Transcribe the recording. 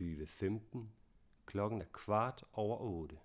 2015. Klokken er kvart over otte.